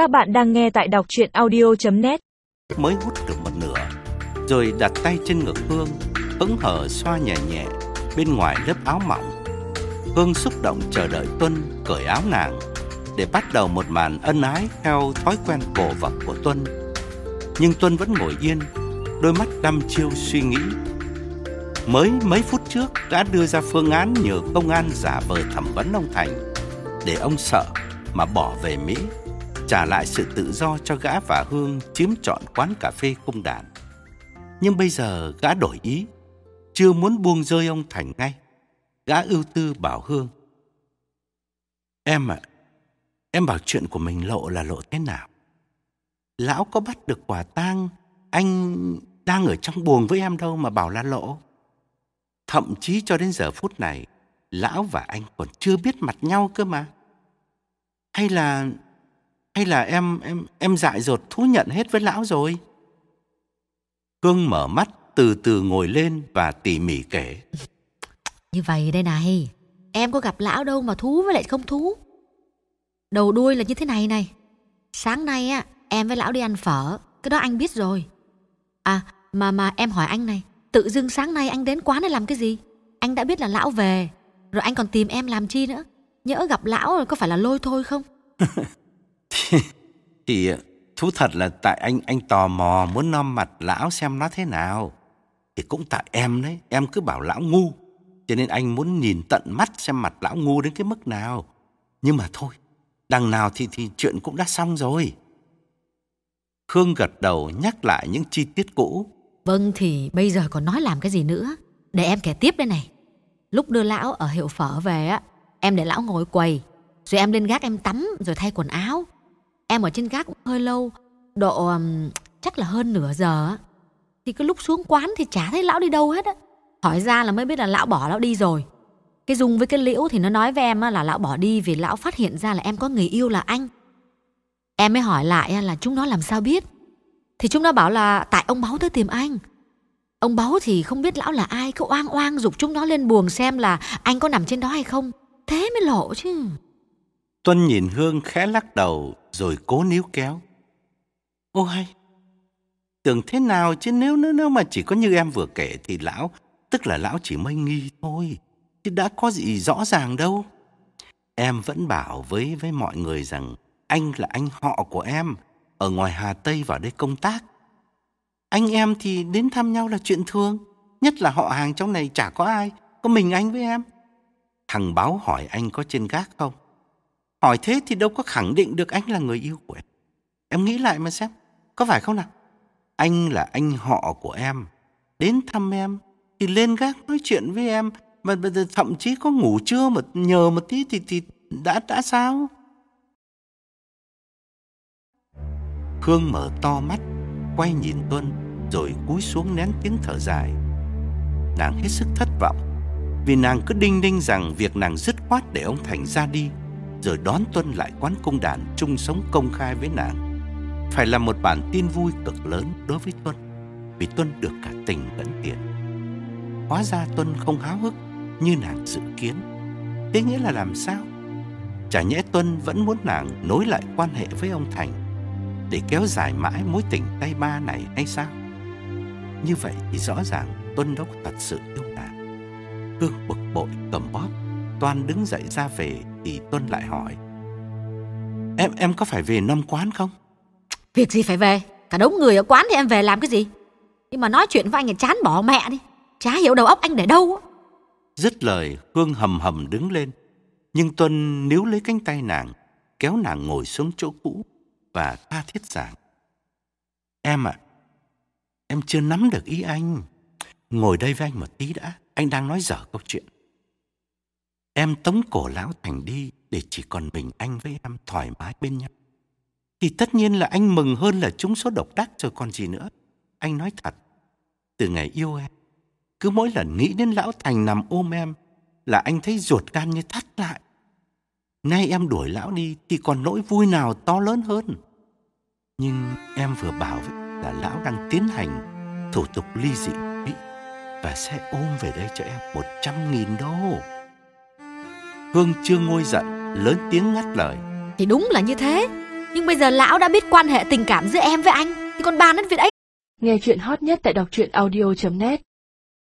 Các bạn đang nghe tại đọc chuyện audio.net Mới hút được một nửa, Rồi đặt tay trên ngực Hương Hững hở xoa nhẹ nhẹ Bên ngoài lớp áo mỏng. Hương xúc động chờ đợi Tuân cởi áo nàng Để bắt đầu một màn ân ái Theo thói quen cổ vật của Tuân. Nhưng Tuân vẫn ngồi yên, Đôi mắt đăm chiêu suy nghĩ. Mới mấy phút trước đã đưa ra phương án nhờ công an giả vờ thẩm vấn ông Thành Để ông sợ mà bỏ về Mỹ trả lại sự tự do cho gã và Hương chiếm trọn quán cà phê cung đàn. Nhưng bây giờ gã đổi ý, chưa muốn buông rơi ông Thành ngay. Gã ưu tư bảo Hương. Em ạ, em bảo chuyện của mình lộ là lộ thế nào? Lão có bắt được quả tang, anh đang ở trong buồng với em đâu mà bảo là lộ. Thậm chí cho đến giờ phút này, lão và anh còn chưa biết mặt nhau cơ mà. Hay là hay là em em em dại dột thú nhận hết với lão rồi? Cương mở mắt từ từ ngồi lên và tỉ mỉ kể. Như vậy đây này, em có gặp lão đâu mà thú với lại không thú. Đầu đuôi là như thế này này. Sáng nay á, em với lão đi ăn phở, cái đó anh biết rồi. À, mà mà em hỏi anh này, tự dưng sáng nay anh đến quán để làm cái gì? Anh đã biết là lão về, rồi anh còn tìm em làm chi nữa? Nhỡ gặp lão có phải là lôi thôi không? thì ờ, thú thật là tại anh anh tò mò muốn nom mặt lão xem nó thế nào. Thì cũng tại em đấy, em cứ bảo lão ngu. Cho nên anh muốn nhìn tận mắt xem mặt lão ngu đến cái mức nào. Nhưng mà thôi, đằng nào thì thì chuyện cũng đã xong rồi. Khương gật đầu nhắc lại những chi tiết cũ. Vâng thì bây giờ còn nói làm cái gì nữa? Để em kể tiếp đây này. Lúc đưa lão ở hiệu phở về á, em để lão ngồi quầy. Rồi em lên gác em tắm rồi thay quần áo. Em ở trên gác cũng hơi lâu, độ um, chắc là hơn nửa giờ á. Thì cái lúc xuống quán thì chả thấy lão đi đâu hết á. Hỏi ra là mới biết là lão bỏ lão đi rồi. Cái Dung với cái Liễu thì nó nói với em là lão bỏ đi vì lão phát hiện ra là em có người yêu là anh. Em mới hỏi lại là chúng nó làm sao biết. Thì chúng nó bảo là tại ông Báu tới tìm anh. Ông Báu thì không biết lão là ai, cứ oang oang dục chúng nó lên buồng xem là anh có nằm trên đó hay không. Thế mới lộ chứ. Tuân nhìn Hương khẽ lắc đầu rồi cố níu kéo. Ô hay, tưởng thế nào chứ nếu nếu nếu mà chỉ có như em vừa kể thì lão, tức là lão chỉ mây nghi thôi, chứ đã có gì rõ ràng đâu. Em vẫn bảo với với mọi người rằng anh là anh họ của em, ở ngoài Hà Tây vào đây công tác. Anh em thì đến thăm nhau là chuyện thường, nhất là họ hàng trong này chả có ai, có mình anh với em. Thằng báo hỏi anh có trên gác không? Hỏi thế thì đâu có khẳng định được anh là người yêu của em. Em nghĩ lại mà xem, có phải không nào? Anh là anh họ của em, đến thăm em, thì lên gác nói chuyện với em, Mà thậm chí có ngủ trưa mà nhờ một tí thì, thì đã đã sao? Khương mở to mắt, quay nhìn Tuân, rồi cúi xuống nén tiếng thở dài. Nàng hết sức thất vọng, vì nàng cứ đinh đinh rằng việc nàng dứt khoát để ông Thành ra đi rồi đón Tuân lại quán cung đàn chung sống công khai với nàng. Phải là một bản tin vui cực lớn đối với Tuân, vì Tuân được cả tình lẫn tiền. Hóa ra Tuân không háo hức như nàng dự kiến. Thế nghĩa là làm sao? Chả nhẽ Tuân vẫn muốn nàng nối lại quan hệ với ông Thành để kéo dài mãi mối tình tay ba này hay sao? Như vậy thì rõ ràng Tuân đâu có thật sự yêu nàng. Cương bực bội cầm bóp, Toan đứng dậy ra về thì Tuân lại hỏi. Em em có phải về năm quán không? Việc gì phải về? Cả đống người ở quán thì em về làm cái gì? Nhưng mà nói chuyện với anh thì chán bỏ mẹ đi. Chả hiểu đầu óc anh để đâu Dứt lời Hương hầm hầm đứng lên. Nhưng Tuân níu lấy cánh tay nàng Kéo nàng ngồi xuống chỗ cũ Và tha thiết giảng Em ạ Em chưa nắm được ý anh. Ngồi đây với anh một tí đã Anh đang nói dở câu chuyện Em tống cổ lão Thành đi để chỉ còn mình anh với em thoải mái bên nhau. Thì tất nhiên là anh mừng hơn là chúng số độc đắc rồi còn gì nữa. Anh nói thật, từ ngày yêu em, cứ mỗi lần nghĩ đến lão Thành nằm ôm em là anh thấy ruột gan như thắt lại. Nay em đuổi lão đi thì còn nỗi vui nào to lớn hơn. Nhưng em vừa bảo với là lão đang tiến hành thủ tục ly dị Mỹ và sẽ ôm về đây cho em một trăm nghìn đô. Hương chưa ngôi giận, lớn tiếng ngắt lời. Thì đúng là như thế. Nhưng bây giờ lão đã biết quan hệ tình cảm giữa em với anh Thì còn bàn đến việc ấy Nghe chuyện hot nhất tại đọc truyện audio.net